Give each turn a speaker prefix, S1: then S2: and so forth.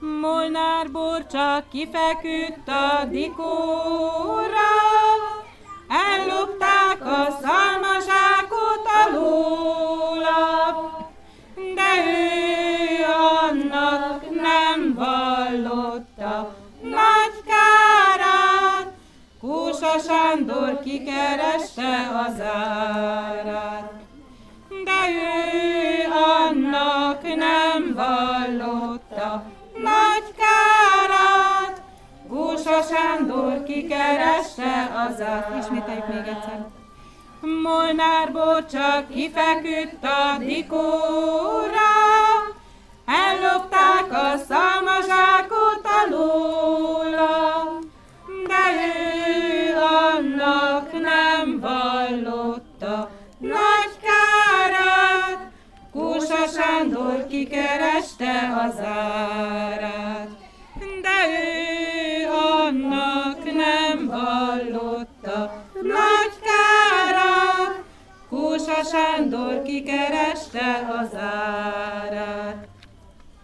S1: Molnár Borcsa kifeküdt a dikóra, ellopták a szalmazsákot alóla, de ő annak nem vallotta nagy kárát, Kósa Sándor kikereste az árát. De ő annak nem vallotta nagy kárát, Gósa Sándor kikeresse az át. Ismételjük még egyszer. Molnár Borcsa kifeküdt a dikóra, ellopták a szalmazsákot alóla, de ő annak nem vallotta Sándor kikereste az árát. De ő annak nem vallotta nagy kárát, Kósa Sándor kikereste az árát.